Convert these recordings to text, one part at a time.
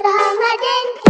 Ramadan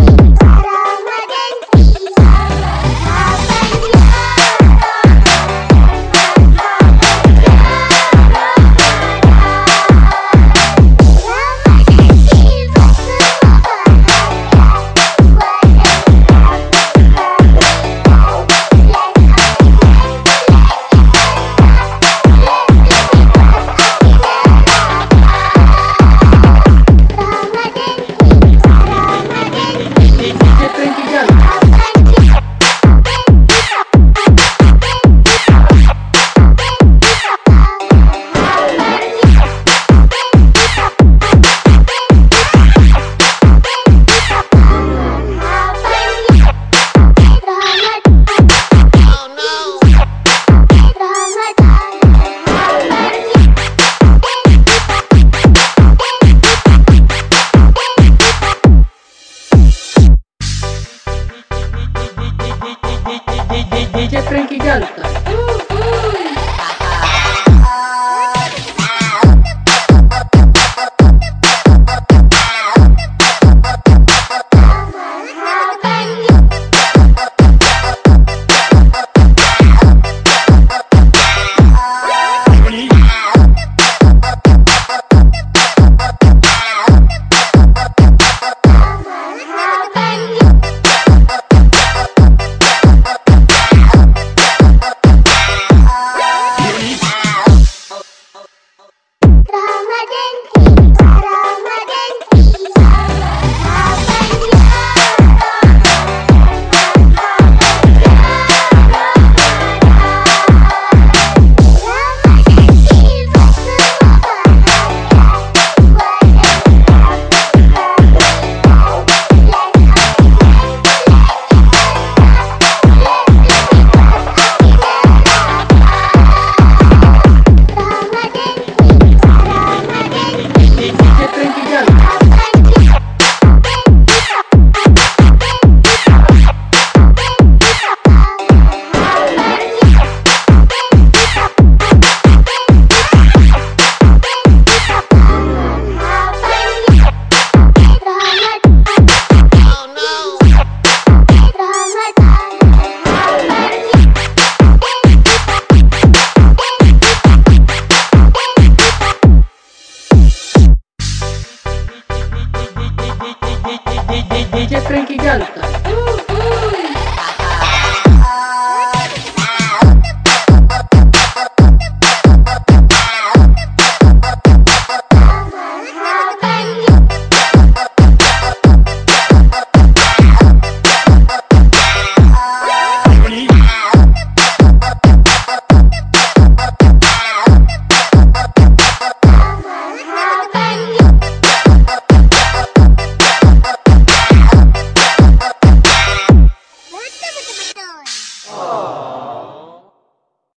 DJ Frank Galo. DJ Frank Galo.